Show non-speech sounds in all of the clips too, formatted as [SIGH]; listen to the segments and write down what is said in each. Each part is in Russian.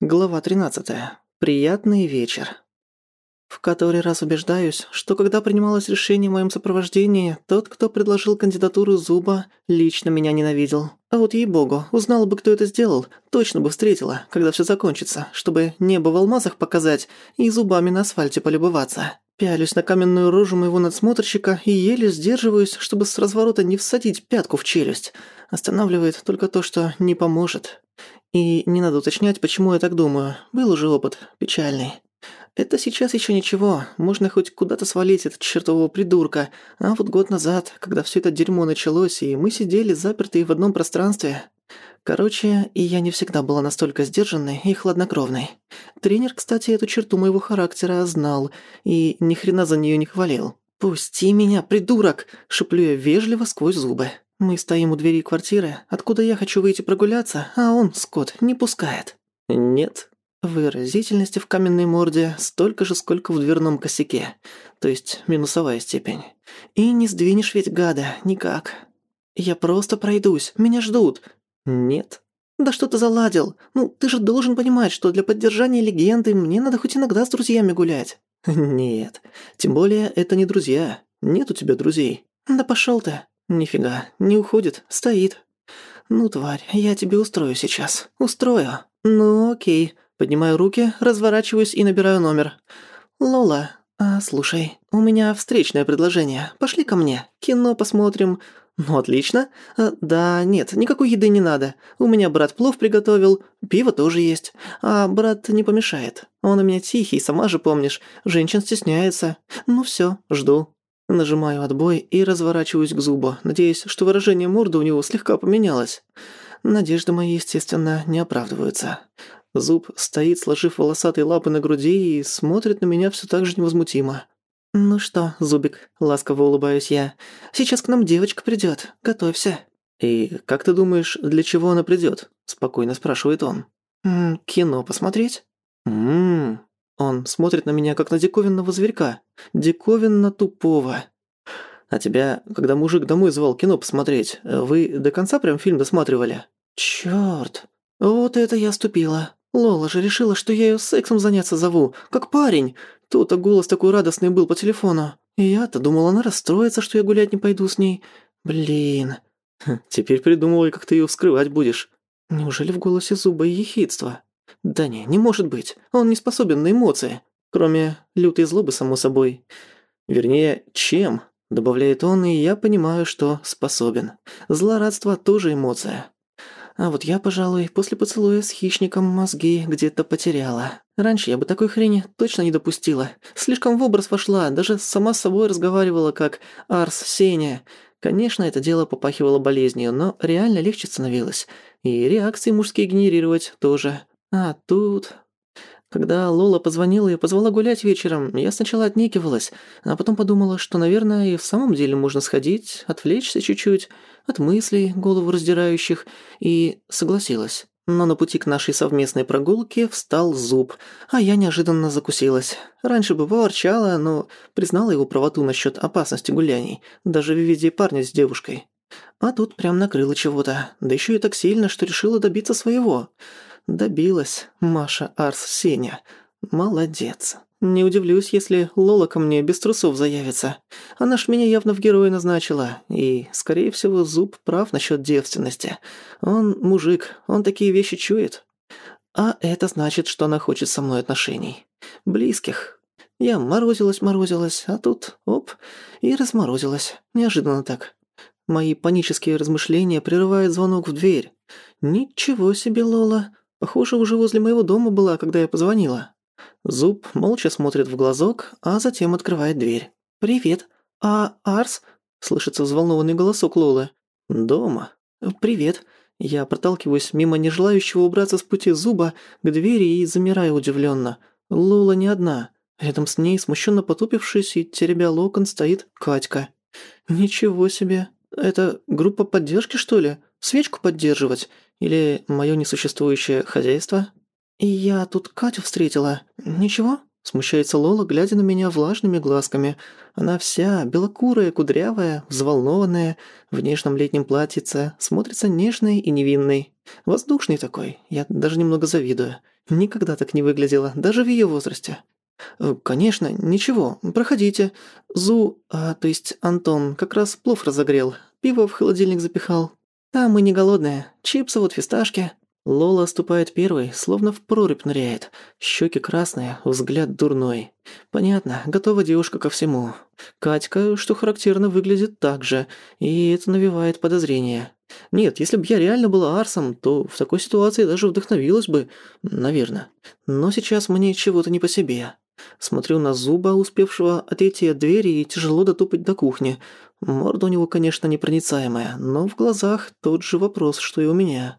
Глава 13. Приятный вечер. В который раз убеждаюсь, что когда принималось решение о моем сопровождении, тот, кто предложил кандидатуру Зуба, лично меня ненавидел. А вот ей-богу, узнала бы, кто это сделал, точно бы встретила, когда все закончится, чтобы небо в алмазах показать и зубами на асфальте полюбоваться. Пялюсь на каменную рожу моего надсмотрщика и еле сдерживаюсь, чтобы с разворота не всадить пятку в челюсть. Останавливает только то, что не поможет. И не надо уточнять, почему я так думаю. Был уже опыт, печальный. Это сейчас еще ничего, можно хоть куда-то свалить этот чертового придурка. А вот год назад, когда все это дерьмо началось, и мы сидели запертые в одном пространстве... Короче, и я не всегда была настолько сдержанной и хладнокровной. Тренер, кстати, эту черту моего характера знал и ни хрена за нее не хвалил. «Пусти меня, придурок!» – шеплю я вежливо сквозь зубы. Мы стоим у двери квартиры, откуда я хочу выйти прогуляться, а он, Скотт, не пускает. Нет. Выразительности в каменной морде столько же, сколько в дверном косяке. То есть минусовая степень. И не сдвинешь ведь гада, никак. Я просто пройдусь, меня ждут. Нет. Да что ты заладил? Ну, ты же должен понимать, что для поддержания легенды мне надо хоть иногда с друзьями гулять. [LAUGHS] Нет. Тем более это не друзья. Нет у тебя друзей. Да пошёл ты. «Нифига, не уходит, стоит». «Ну, тварь, я тебе устрою сейчас. Устрою. Ну, окей». Поднимаю руки, разворачиваюсь и набираю номер. «Лола, а, слушай, у меня встречное предложение. Пошли ко мне, кино посмотрим». «Ну, отлично. А, да, нет, никакой еды не надо. У меня брат плов приготовил, пиво тоже есть. А брат не помешает. Он у меня тихий, сама же помнишь. Женщин стесняется. Ну все, жду». Нажимаю отбой и разворачиваюсь к зубу, надеясь, что выражение морды у него слегка поменялось. Надежды мои, естественно, не оправдываются. Зуб стоит, сложив волосатые лапы на груди и смотрит на меня все так же невозмутимо. «Ну что, Зубик», — ласково улыбаюсь я, — «сейчас к нам девочка придёт. Готовься». «И как ты думаешь, для чего она придёт?» — спокойно спрашивает он. «М -м, «Кино посмотреть?» «Ммм, он смотрит на меня, как на диковинного зверька. Диковинно тупого. А тебя, когда мужик домой звал кино посмотреть, вы до конца прям фильм досматривали? Чёрт. Вот это я ступила. Лола же решила, что я её сексом заняться зову, как парень. Тут-то голос такой радостный был по телефону. Я-то думала, она расстроится, что я гулять не пойду с ней. Блин. Хм, теперь придумывай, как ты её вскрывать будешь. Неужели в голосе зуба и ехидство? Да не, не может быть. Он не способен на эмоции. Кроме лютой злобы, само собой. Вернее, чем? Добавляет он, и я понимаю, что способен. Злорадство тоже эмоция. А вот я, пожалуй, после поцелуя с хищником мозги где-то потеряла. Раньше я бы такой хрени точно не допустила. Слишком в образ вошла, даже сама с собой разговаривала, как Арс Сеня. Конечно, это дело попахивало болезнью, но реально легче становилось. И реакции мужские генерировать тоже. А тут... Когда Лола позвонила и позвала гулять вечером, я сначала отнекивалась, а потом подумала, что, наверное, и в самом деле можно сходить, отвлечься чуть-чуть от мыслей, голову раздирающих, и согласилась. Но на пути к нашей совместной прогулке встал зуб, а я неожиданно закусилась. Раньше бы поворчала, но признала его правоту насчет опасности гуляний, даже в виде парня с девушкой. А тут прям накрыло чего-то, да еще и так сильно, что решила добиться своего – Добилась Маша Арс Сеня. Молодец. Не удивлюсь, если Лола ко мне без трусов заявится. Она ж меня явно в героя назначила. И, скорее всего, Зуб прав насчет девственности. Он мужик, он такие вещи чует. А это значит, что она хочет со мной отношений. Близких. Я морозилась-морозилась, а тут, оп, и разморозилась. Неожиданно так. Мои панические размышления прерывает звонок в дверь. «Ничего себе, Лола. Похоже, уже возле моего дома была, когда я позвонила. Зуб молча смотрит в глазок, а затем открывает дверь. «Привет. А Арс?» – слышится взволнованный голосок Лолы. «Дома». «Привет». Я проталкиваюсь мимо нежелающего убраться с пути зуба к двери и замираю удивленно. Лола не одна. Рядом с ней, смущенно потупившись и теребя локон, стоит Катька. «Ничего себе. Это группа поддержки, что ли? Свечку поддерживать? Или моё несуществующее хозяйство? И я тут Катю встретила. Ничего? Смущается Лола, глядя на меня влажными глазками. Она вся белокурая, кудрявая, взволнованная, в нежном летнем платьице, смотрится нежной и невинной. Воздушный такой, я даже немного завидую. Никогда так не выглядела, даже в её возрасте. «Э, «Конечно, ничего, проходите. Зу, а, то есть Антон, как раз плов разогрел, пиво в холодильник запихал. Да, мы не голодные, чипсы вот фисташки». Лола ступает первой, словно в прорубь ныряет. Щеки красные, взгляд дурной. Понятно, готова девушка ко всему. Катька, что характерно, выглядит так же, и это навевает подозрения. Нет, если бы я реально была Арсом, то в такой ситуации даже вдохновилась бы, наверное. Но сейчас мне чего-то не по себе. Смотрю на Зуба, успевшего отойти от двери и тяжело дотопать до кухни. Морда у него, конечно, непроницаемая, но в глазах тот же вопрос, что и у меня.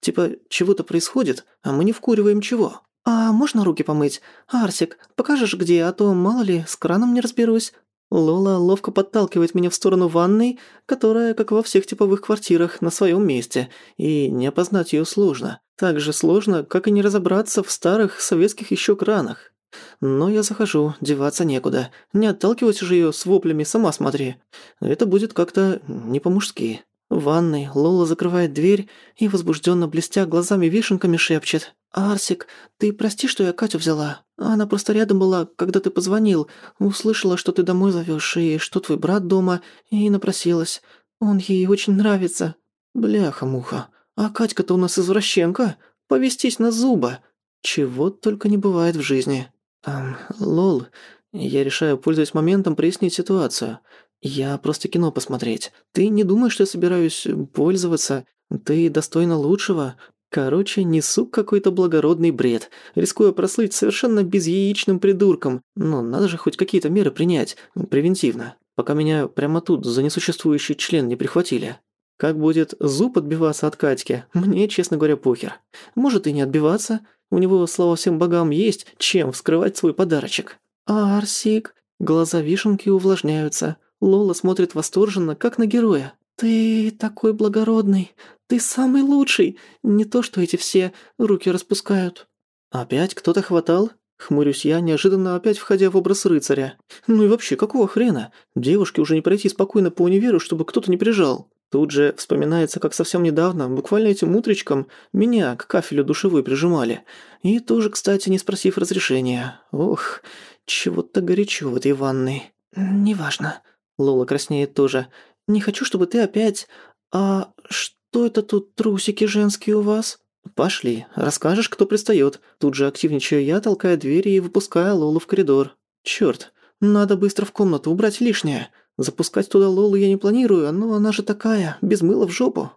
Типа, чего-то происходит, а мы не вкуриваем чего. «А можно руки помыть? Арсик, покажешь где, а то, мало ли, с краном не разберусь». Лола ловко подталкивает меня в сторону ванной, которая, как во всех типовых квартирах, на своем месте, и не опознать ее сложно. Так же сложно, как и не разобраться в старых советских еще кранах. Но я захожу, деваться некуда. Не отталкивать же ее с воплями, сама смотри. Это будет как-то не по-мужски. В ванной Лола закрывает дверь и, возбужденно блестя глазами-вишенками, шепчет. «Арсик, ты прости, что я Катю взяла. Она просто рядом была, когда ты позвонил. Услышала, что ты домой зовёшь и что твой брат дома, и напросилась. Он ей очень нравится». «Бляха-муха, а Катька-то у нас извращенка. Повестись на зуба. Чего только не бывает в жизни». «Эм, Лол, я решаю, пользуясь моментом, прояснить ситуацию. «Я просто кино посмотреть. Ты не думаешь, что я собираюсь пользоваться? Ты достойна лучшего. Короче, несу какой-то благородный бред, рискуя прослыть совершенно безяичным придурком. Но надо же хоть какие-то меры принять, превентивно, пока меня прямо тут за несуществующий член не прихватили. Как будет зуб отбиваться от Катьки, мне, честно говоря, похер. Может и не отбиваться. У него, слава всем богам, есть чем вскрывать свой подарочек. Арсик. Глаза вишенки увлажняются. Лола смотрит восторженно, как на героя. «Ты такой благородный! Ты самый лучший! Не то, что эти все руки распускают!» «Опять кто-то хватал?» Хмурюсь я, неожиданно опять входя в образ рыцаря. «Ну и вообще, какого хрена? Девушке уже не пройти спокойно по универу, чтобы кто-то не прижал». Тут же вспоминается, как совсем недавно, буквально этим утречком, меня к кафелю душевой прижимали. И тоже, кстати, не спросив разрешения. Ох, чего-то горячо в этой ванной. «Неважно», Лола краснеет тоже. «Не хочу, чтобы ты опять... А что это тут трусики женские у вас?» «Пошли, расскажешь, кто пристаёт». Тут же активничаю я, толкая двери и выпуская Лолу в коридор. «Чёрт, надо быстро в комнату убрать лишнее. Запускать туда Лолу я не планирую, но она же такая, без мыла в жопу».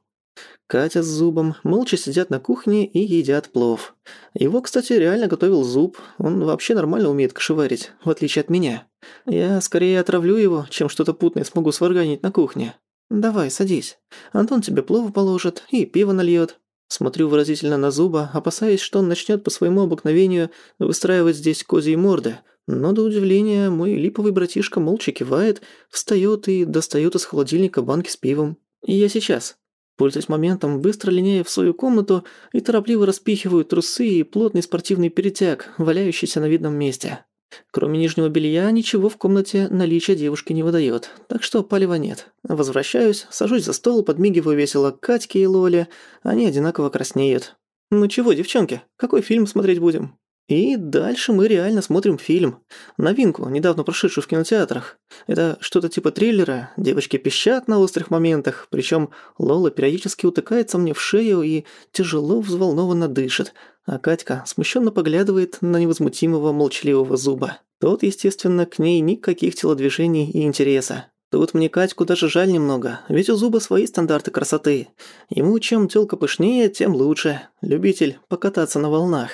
Катя с Зубом молча сидят на кухне и едят плов. Его, кстати, реально готовил Зуб. Он вообще нормально умеет кашеварить, в отличие от меня. Я скорее отравлю его, чем что-то путное смогу сварганить на кухне. Давай, садись. Антон тебе плов положит и пиво нальёт. Смотрю выразительно на Зуба, опасаясь, что он начнёт по своему обыкновению выстраивать здесь козьи морды. Но до удивления мой липовый братишка молча кивает, встаёт и достаёт из холодильника банки с пивом. И я сейчас. Пользуясь моментом, быстро линяя в свою комнату и торопливо распихиваю трусы и плотный спортивный перетяг, валяющийся на видном месте. Кроме нижнего белья, ничего в комнате наличия девушки не выдает, так что палева нет. Возвращаюсь, сажусь за стол, подмигиваю весело Катьке и Лоле, они одинаково краснеют. «Ну чего, девчонки, какой фильм смотреть будем?» И дальше мы реально смотрим фильм. Новинку, недавно прошедшую в кинотеатрах. Это что-то типа триллера. Девочки пищат на острых моментах, причем Лола периодически утыкается мне в шею и тяжело взволнованно дышит, а Катька смущенно поглядывает на невозмутимого молчаливого зуба. Тот, естественно, к ней никаких телодвижений и интереса. Тут мне Катьку даже жаль немного, ведь у зуба свои стандарты красоты. Ему чем тёлка пышнее, тем лучше. Любитель покататься на волнах.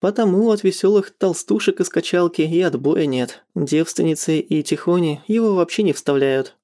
Потому от веселых толстушек из качалки и отбоя нет. Девственницы и тихони его вообще не вставляют.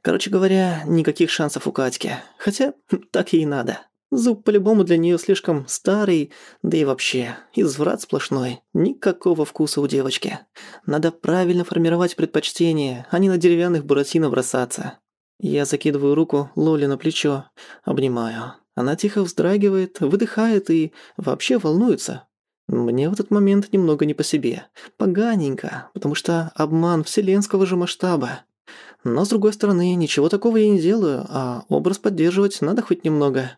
Короче говоря, никаких шансов у Катьки. Хотя, так ей надо. Зуб по-любому для нее слишком старый, да и вообще, изврат сплошной. Никакого вкуса у девочки. Надо правильно формировать предпочтения, а не на деревянных буратино бросаться. Я закидываю руку Лоле на плечо, обнимаю. Она тихо вздрагивает, выдыхает и вообще волнуется, Мне в этот момент немного не по себе. Поганенько, потому что обман вселенского же масштаба. Но, с другой стороны, ничего такого я не делаю, а образ поддерживать надо хоть немного.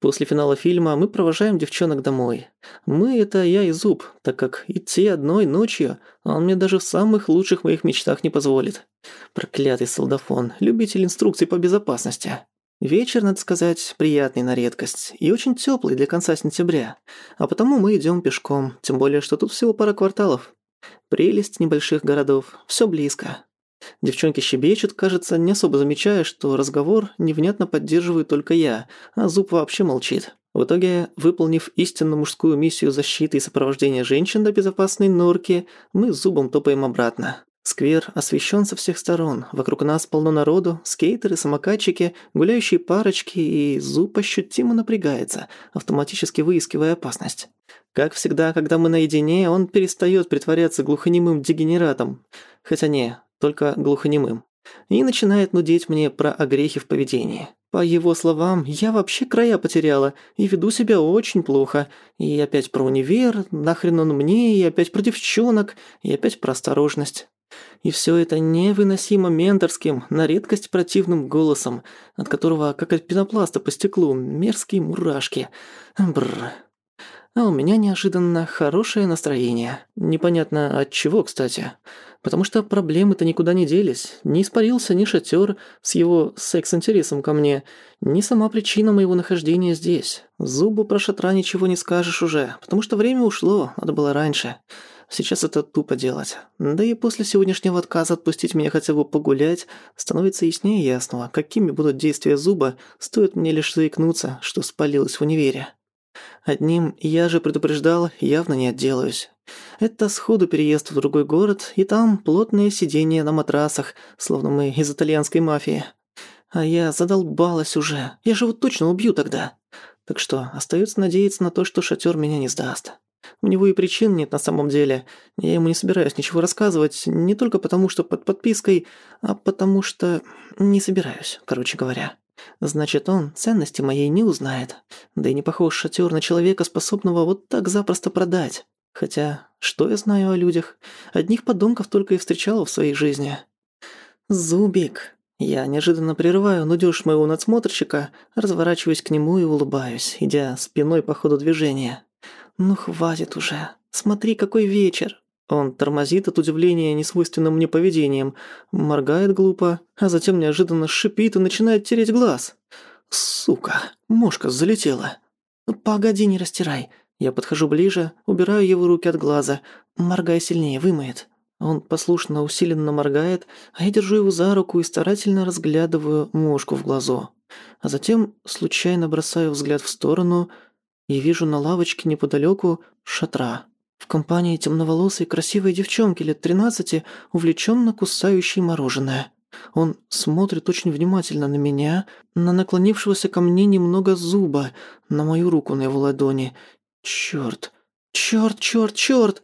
После финала фильма мы провожаем девчонок домой. Мы — это я и Зуб, так как идти одной ночью он мне даже в самых лучших моих мечтах не позволит. Проклятый солдафон, любитель инструкций по безопасности. Вечер, надо сказать, приятный на редкость и очень теплый для конца сентября. А потому мы идем пешком, тем более, что тут всего пара кварталов. Прелесть небольших городов, все близко. Девчонки щебечут, кажется, не особо замечая, что разговор невнятно поддерживаю только я, а Зуб вообще молчит. В итоге, выполнив истинно мужскую миссию защиты и сопровождения женщин до безопасной норки, мы с Зубом топаем обратно. Сквер освещен со всех сторон, вокруг нас полно народу, скейтеры, самокатчики, гуляющие парочки, и Зуб ощутимо напрягается, автоматически выискивая опасность. Как всегда, когда мы наедине, он перестает притворяться глухонемым дегенератом. Хотя не, только глухонемым. И начинает нудеть мне про огрехи в поведении. По его словам, я вообще края потеряла и веду себя очень плохо. И опять про универ, нахрен он мне, и опять про девчонок, и опять про осторожность. И все это невыносимо менторским, на редкость противным голосом, от которого, как от пенопласта по стеклу, мерзкие мурашки. Бррр. А у меня неожиданно хорошее настроение. Непонятно от чего, кстати. Потому что проблемы-то никуда не делись. Не испарился ни шатер с его секс-интересом ко мне, ни сама причина моего нахождения здесь. Зубу про шатра ничего не скажешь уже, потому что время ушло, надо было раньше. Сейчас это тупо делать. Да и после сегодняшнего отказа отпустить меня хотя бы погулять, становится яснее ясного, какими будут действия зуба, стоит мне лишь заикнуться, что спалилось в универе. Одним я же предупреждал, явно не отделаюсь. Это сходу переезд в другой город, и там плотные сидения на матрасах, словно мы из итальянской мафии. А я задолбалась уже, я же его точно убью тогда. Так что остается надеяться на то, что шатер меня не сдаст. У него и причин нет на самом деле. Я ему не собираюсь ничего рассказывать, не только потому, что под подпиской, а потому что не собираюсь, короче говоря. Значит, он ценности моей не узнает. Да и не похож шатер на человека, способного вот так запросто продать. Хотя, что я знаю о людях? Одних подонков только и встречала в своей жизни. Зубик. Я неожиданно прерываю нудёж моего надсмотрщика, разворачиваюсь к нему и улыбаюсь, идя спиной по ходу движения. «Ну хватит уже. Смотри, какой вечер. Он тормозит от удивления несвойственным мне поведением, моргает глупо, а затем неожиданно шипит и начинает тереть глаз. Сука, мошка залетела. «Ну, погоди, не растирай. Я подхожу ближе, убираю его руки от глаза. Моргай сильнее, вымоет. Он послушно усиленно моргает, а я держу его за руку и старательно разглядываю мошку в глазу. А затем случайно бросаю взгляд в сторону и вижу на лавочке неподалеку шатра. В компании темноволосой красивой девчонки лет тринадцати, увлеченно кусающей мороженое. Он смотрит очень внимательно на меня, на наклонившегося ко мне немного зуба, на мою руку на его ладони. Чёрт, чёрт, чёрт, чёрт!